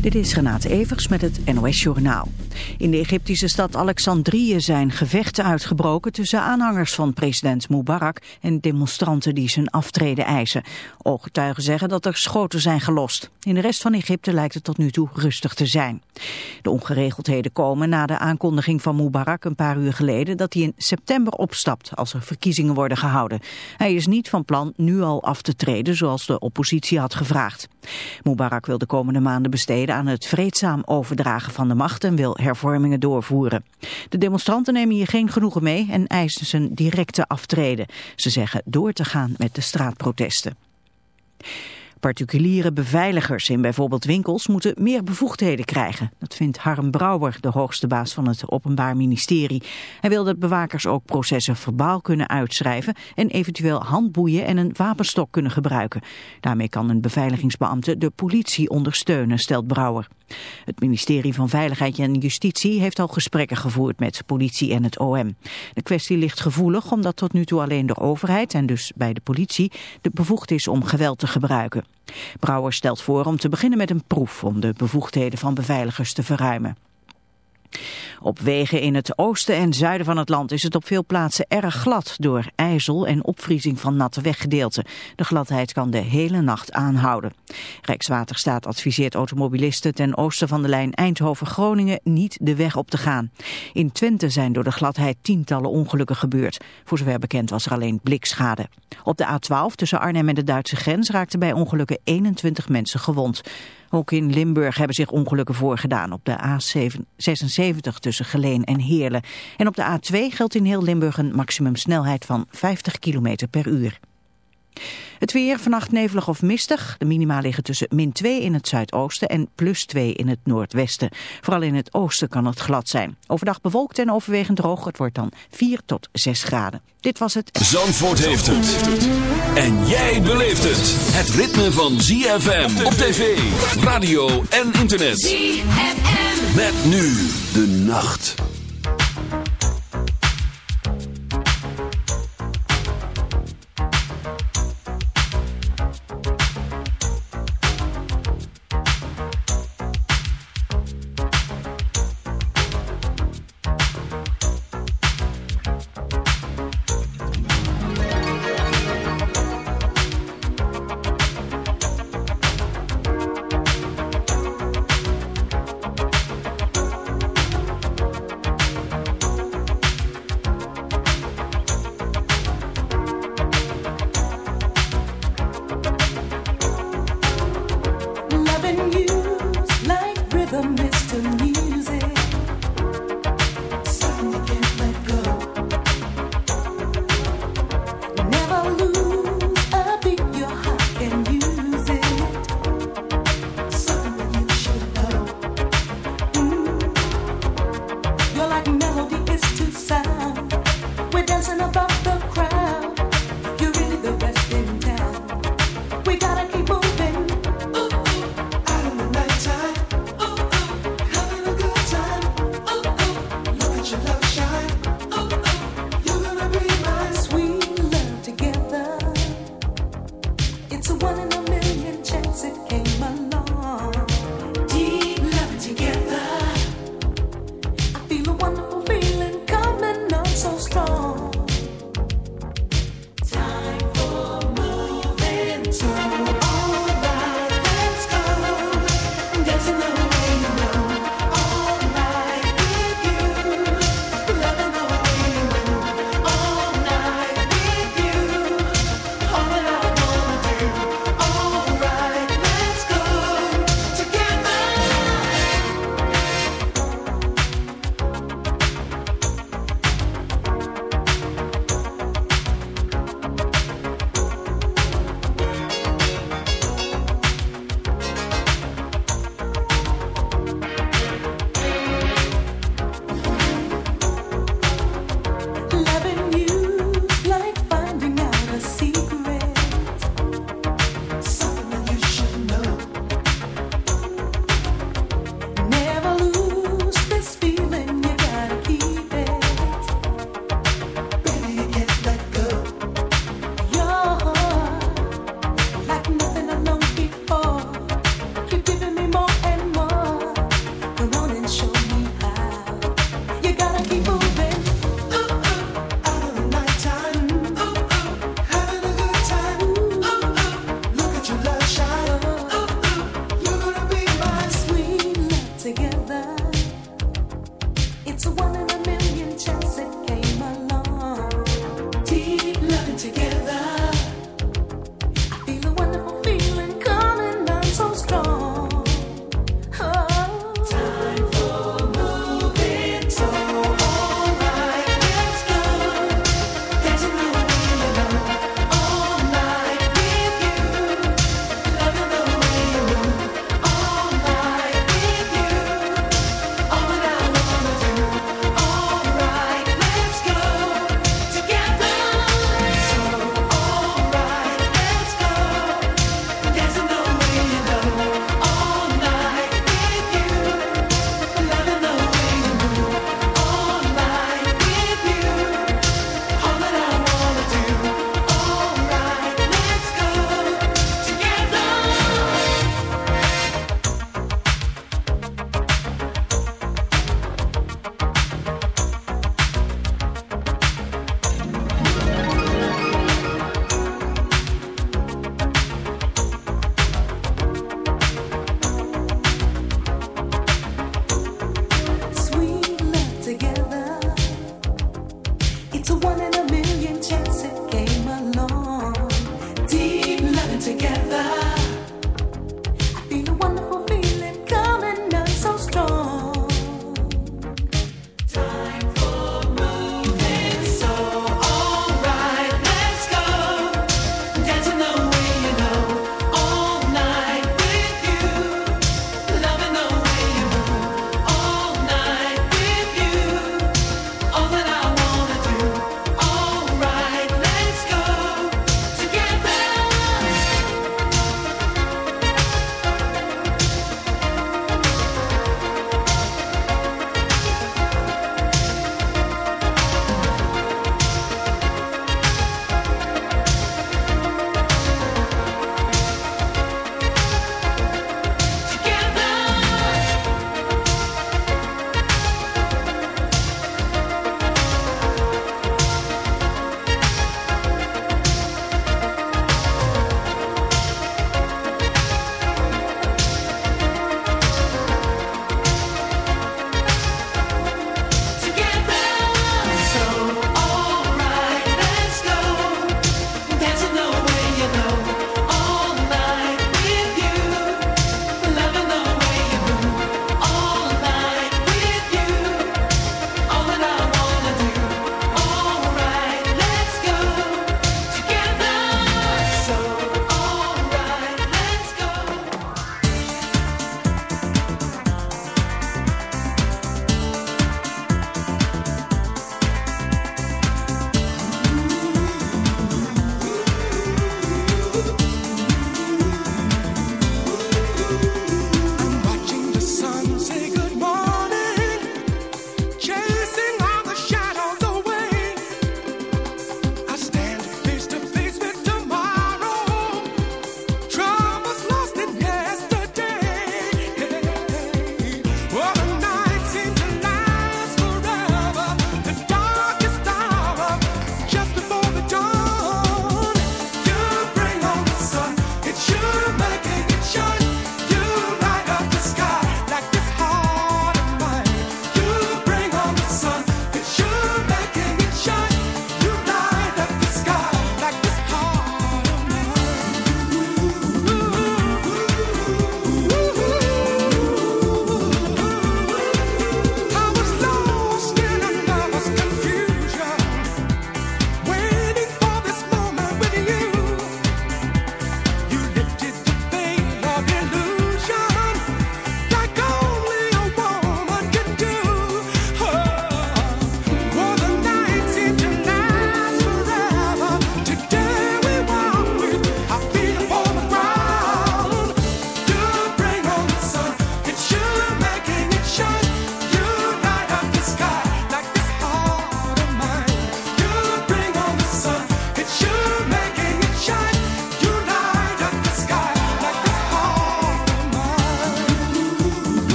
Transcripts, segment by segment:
Dit is Renate Evers met het NOS Journaal. In de Egyptische stad Alexandrië zijn gevechten uitgebroken tussen aanhangers van president Mubarak en demonstranten die zijn aftreden eisen. Ooggetuigen zeggen dat er schoten zijn gelost. In de rest van Egypte lijkt het tot nu toe rustig te zijn. De ongeregeldheden komen na de aankondiging van Mubarak een paar uur geleden dat hij in september opstapt als er verkiezingen worden gehouden. Hij is niet van plan nu al af te treden zoals de oppositie had gevraagd. Mubarak wil de komende maanden besteden aan het vreedzaam overdragen van de macht en wil hervormingen doorvoeren. De demonstranten nemen hier geen genoegen mee en eisen zijn directe aftreden. Ze zeggen door te gaan met de straatprotesten. Particuliere beveiligers in bijvoorbeeld winkels moeten meer bevoegdheden krijgen. Dat vindt Harm Brouwer, de hoogste baas van het Openbaar Ministerie. Hij wil dat bewakers ook processen verbaal kunnen uitschrijven en eventueel handboeien en een wapenstok kunnen gebruiken. Daarmee kan een beveiligingsbeambte de politie ondersteunen, stelt Brouwer. Het ministerie van Veiligheid en Justitie heeft al gesprekken gevoerd met politie en het OM. De kwestie ligt gevoelig omdat tot nu toe alleen de overheid en dus bij de politie de bevoegd is om geweld te gebruiken. Brouwer stelt voor om te beginnen met een proef om de bevoegdheden van beveiligers te verruimen. Op wegen in het oosten en zuiden van het land is het op veel plaatsen erg glad door ijzel en opvriezing van natte weggedeelten. De gladheid kan de hele nacht aanhouden. Rijkswaterstaat adviseert automobilisten ten oosten van de lijn Eindhoven-Groningen niet de weg op te gaan. In Twente zijn door de gladheid tientallen ongelukken gebeurd. Voor zover bekend was er alleen blikschade. Op de A12 tussen Arnhem en de Duitse grens raakten bij ongelukken 21 mensen gewond. Ook in Limburg hebben zich ongelukken voorgedaan op de A76 tussen Geleen en Heerlen. En op de A2 geldt in heel Limburg een maximumsnelheid van 50 km per uur. Het weer vannacht nevelig of mistig. De minima liggen tussen min 2 in het zuidoosten en plus 2 in het noordwesten. Vooral in het oosten kan het glad zijn. Overdag bewolkt en overwegend droog. Het wordt dan 4 tot 6 graden. Dit was het. Zandvoort heeft het. En jij beleeft het. Het ritme van ZFM op tv, radio en internet. ZFM. Met nu de nacht.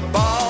the ball.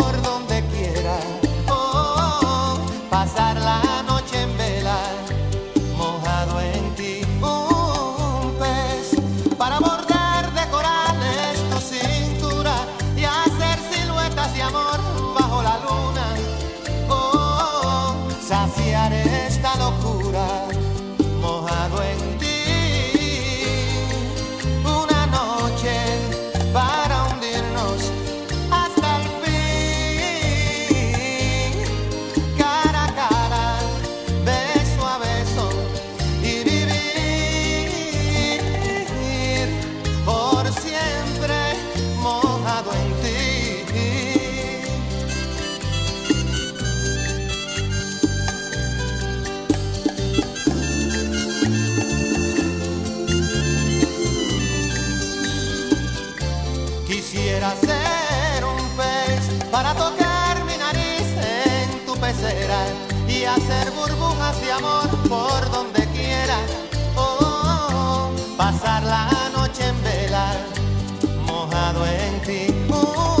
hacer burbujas de amor por donde quiera. Oh, pasar la noche en vela, mojado en ti. Oh,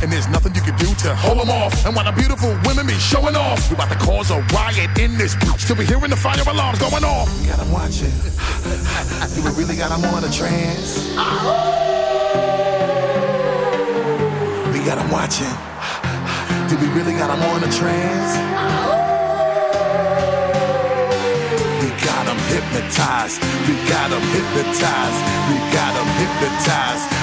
And there's nothing you can do to hold them off. And while the beautiful women be showing off, we about to cause a riot in this bitch till we hearing the fire alarms going off. We got 'em watching. Do we really got 'em on a trance? We got got 'em watching. Do we really got 'em on a trance? We got 'em hypnotized. We got got 'em hypnotized. We got got 'em hypnotized.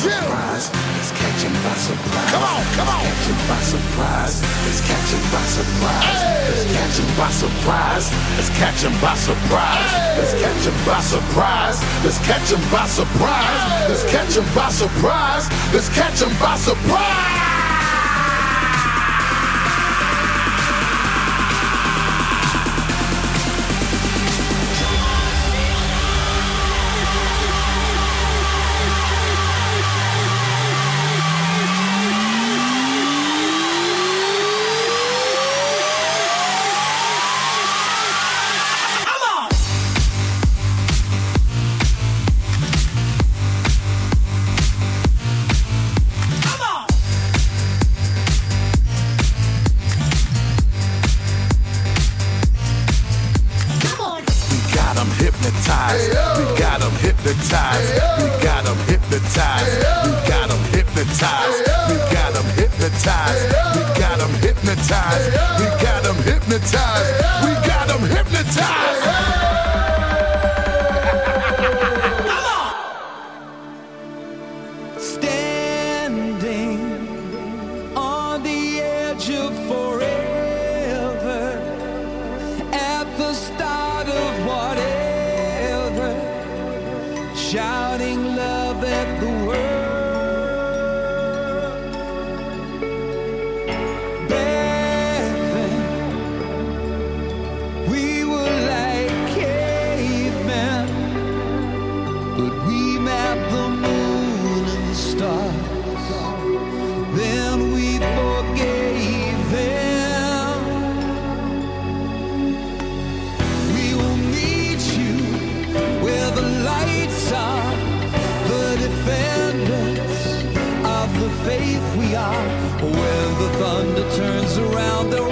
surprise. It's catching by surprise. Come on, come on. It's catching by surprise. It's catching by surprise. It's catching by surprise. It's catching by surprise. It's catching by surprise. It's catching by surprise. Let's by surprise. By surprise. When the thunder turns around,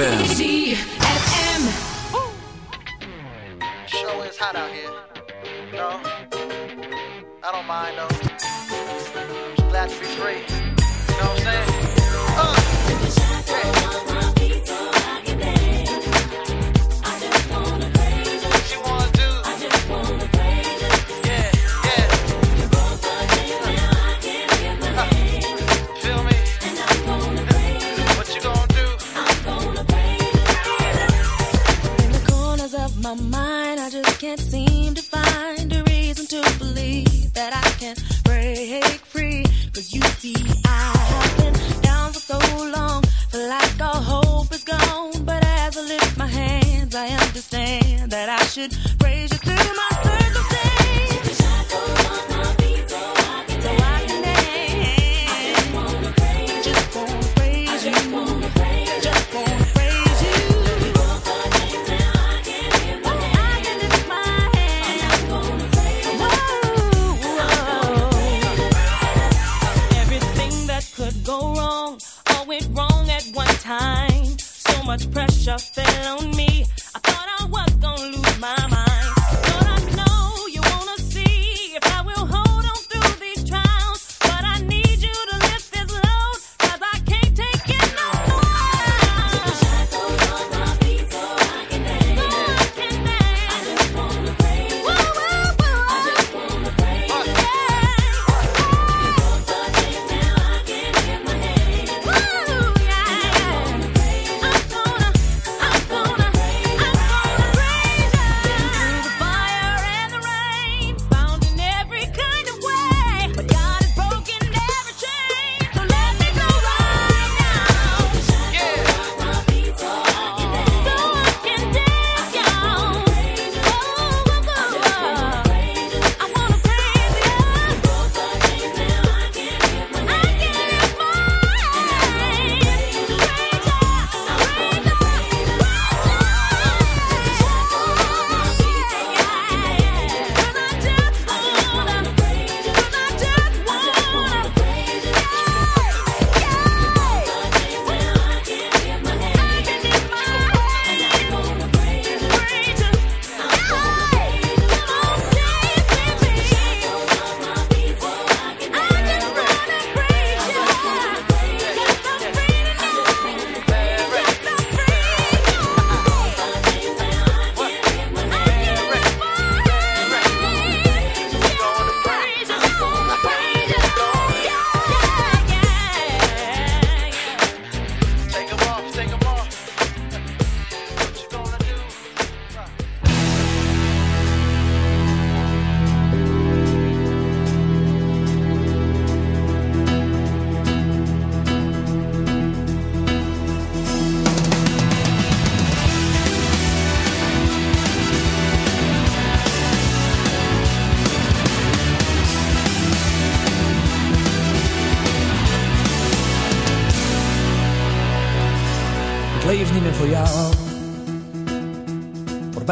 Easy.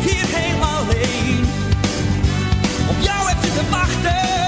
hier helemaal alleen Op jou heb je te wachten.